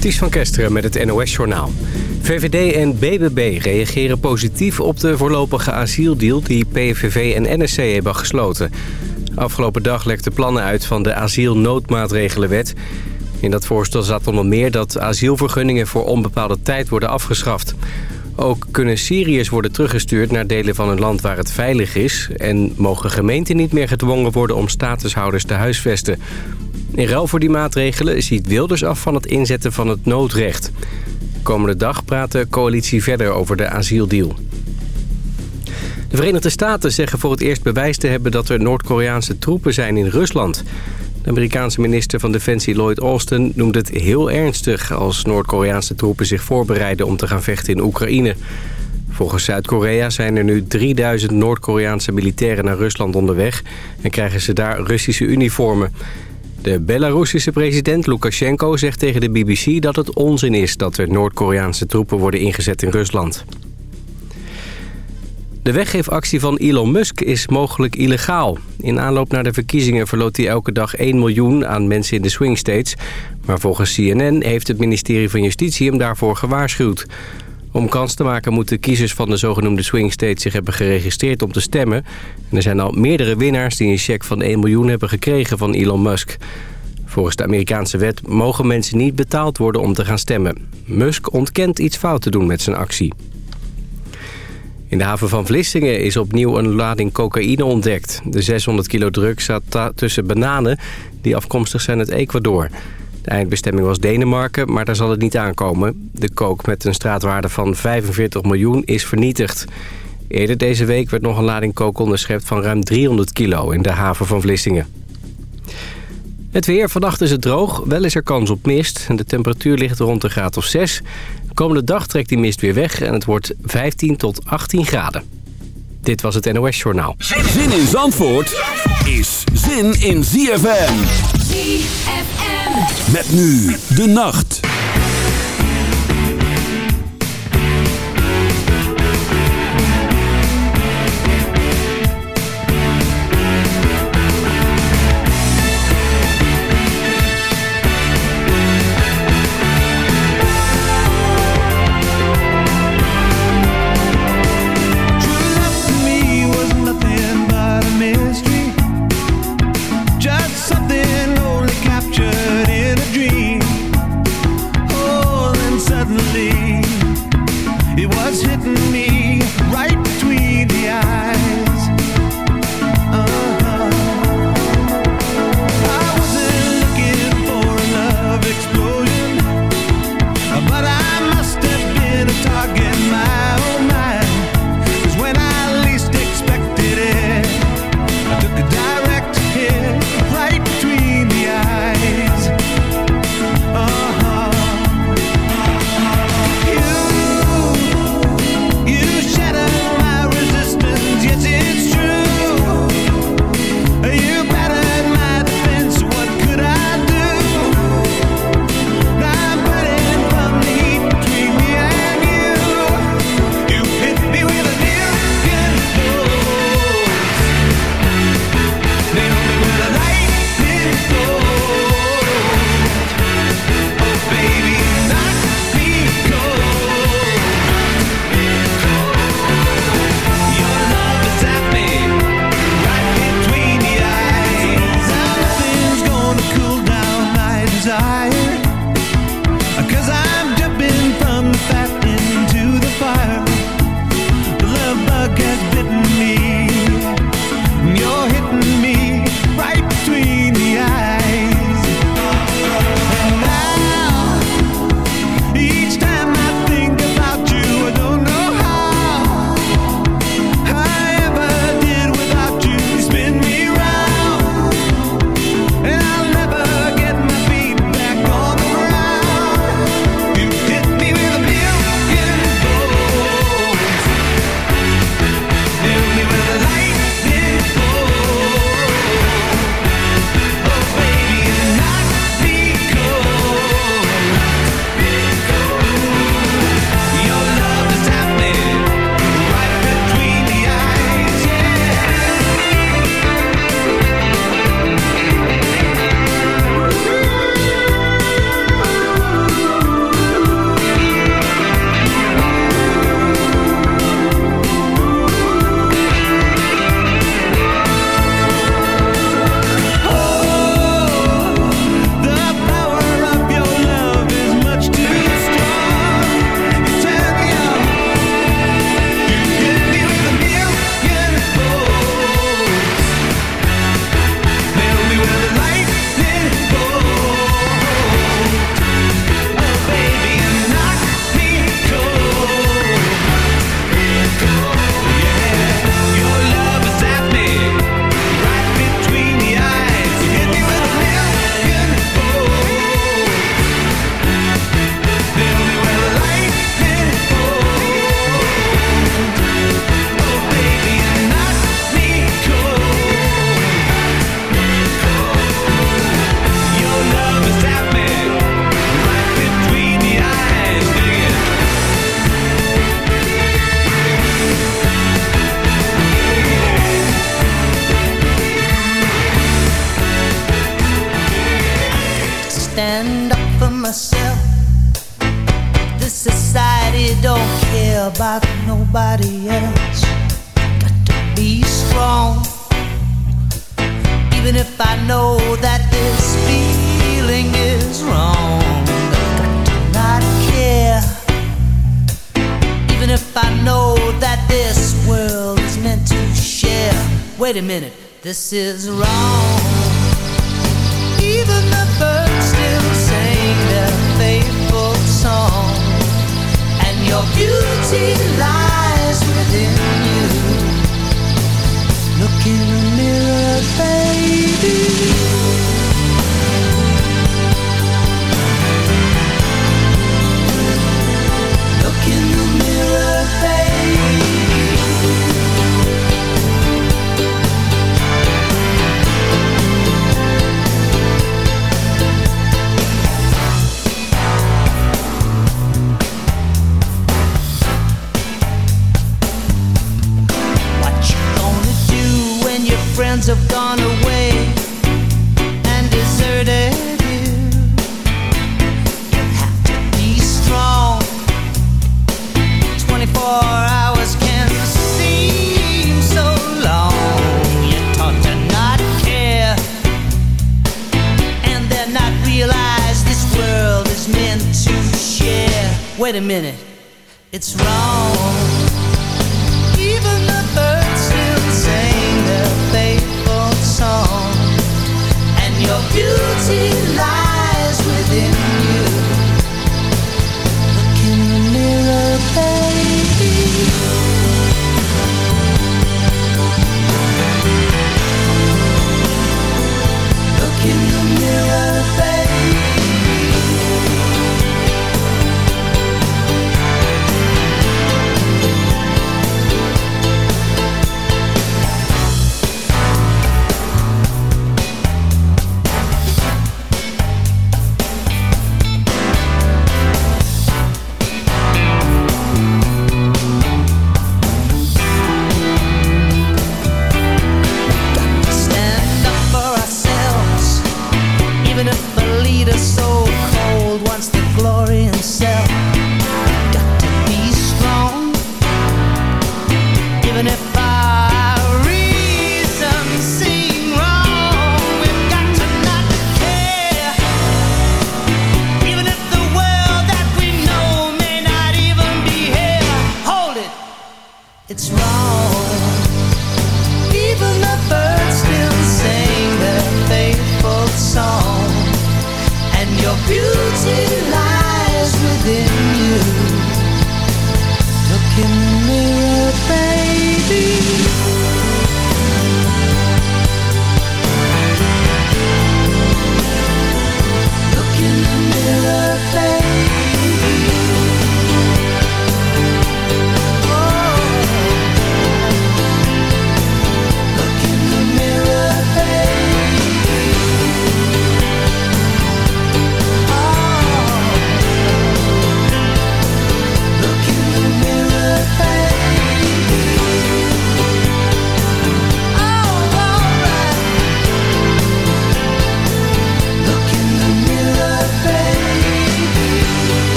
Ties van Kesteren met het NOS-journaal. VVD en BBB reageren positief op de voorlopige asieldeal... die PVV en NSC hebben gesloten. Afgelopen dag lekte plannen uit van de asielnoodmaatregelenwet. In dat voorstel zat onder meer dat asielvergunningen voor onbepaalde tijd worden afgeschaft. Ook kunnen Syriërs worden teruggestuurd naar delen van een land waar het veilig is... en mogen gemeenten niet meer gedwongen worden om statushouders te huisvesten... In ruil voor die maatregelen ziet Wilders af van het inzetten van het noodrecht. Komende dag praat de coalitie verder over de asieldeal. De Verenigde Staten zeggen voor het eerst bewijs te hebben dat er Noord-Koreaanse troepen zijn in Rusland. De Amerikaanse minister van Defensie Lloyd Austin noemt het heel ernstig... als Noord-Koreaanse troepen zich voorbereiden om te gaan vechten in Oekraïne. Volgens Zuid-Korea zijn er nu 3000 Noord-Koreaanse militairen naar Rusland onderweg... en krijgen ze daar Russische uniformen. De Belarussische president Lukashenko zegt tegen de BBC dat het onzin is... dat er Noord-Koreaanse troepen worden ingezet in Rusland. De weggeefactie van Elon Musk is mogelijk illegaal. In aanloop naar de verkiezingen verloot hij elke dag 1 miljoen aan mensen in de swing states. Maar volgens CNN heeft het ministerie van Justitie hem daarvoor gewaarschuwd. Om kans te maken moeten kiezers van de zogenoemde swing states zich hebben geregistreerd om te stemmen. En er zijn al meerdere winnaars die een cheque van 1 miljoen hebben gekregen van Elon Musk. Volgens de Amerikaanse wet mogen mensen niet betaald worden om te gaan stemmen. Musk ontkent iets fout te doen met zijn actie. In de haven van Vlissingen is opnieuw een lading cocaïne ontdekt. De 600 kilo druk zat tussen bananen die afkomstig zijn uit Ecuador. De eindbestemming was Denemarken, maar daar zal het niet aankomen. De kook met een straatwaarde van 45 miljoen is vernietigd. Eerder deze week werd nog een lading kook onderschept van ruim 300 kilo in de haven van Vlissingen. Het weer, vannacht is het droog, wel is er kans op mist. En de temperatuur ligt rond de graad of 6. De komende dag trekt die mist weer weg en het wordt 15 tot 18 graden. Dit was het NOS Journaal. Zin in Zandvoort is zin in ZFM. ZFM. Met nu de nacht. A minute, it's wrong.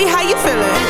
Baby, how you feeling?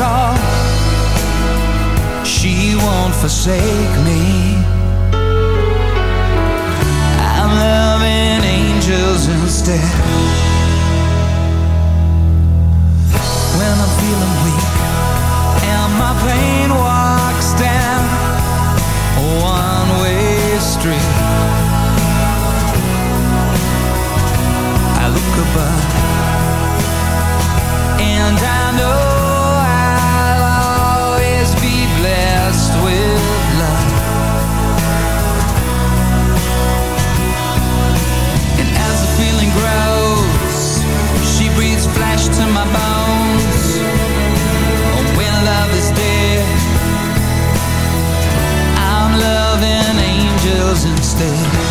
cause she won't forsake me. I'm loving angels instead. usted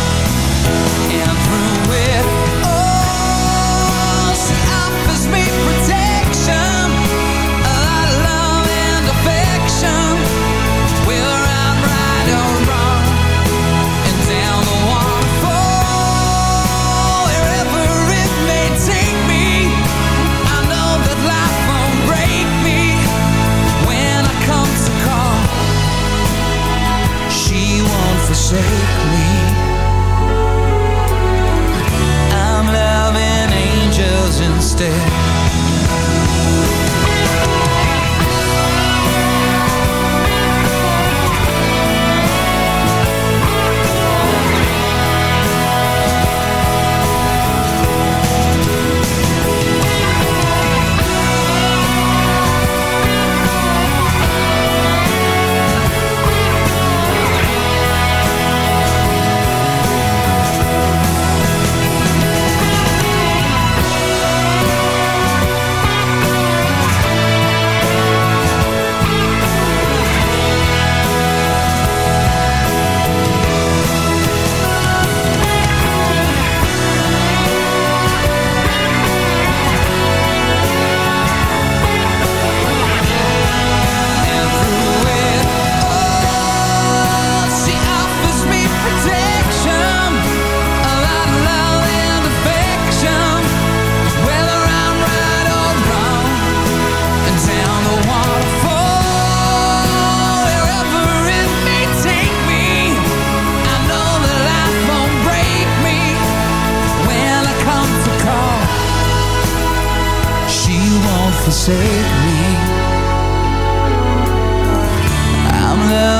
forsake me. I'm the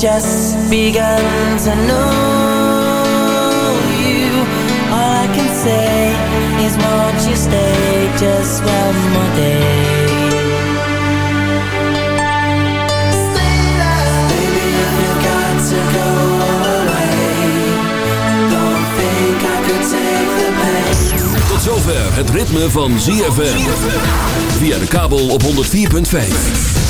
just begun to know you. I can say is, won't you stay just one day? Tot zover het ritme van ZFM. Via de kabel op 104.5.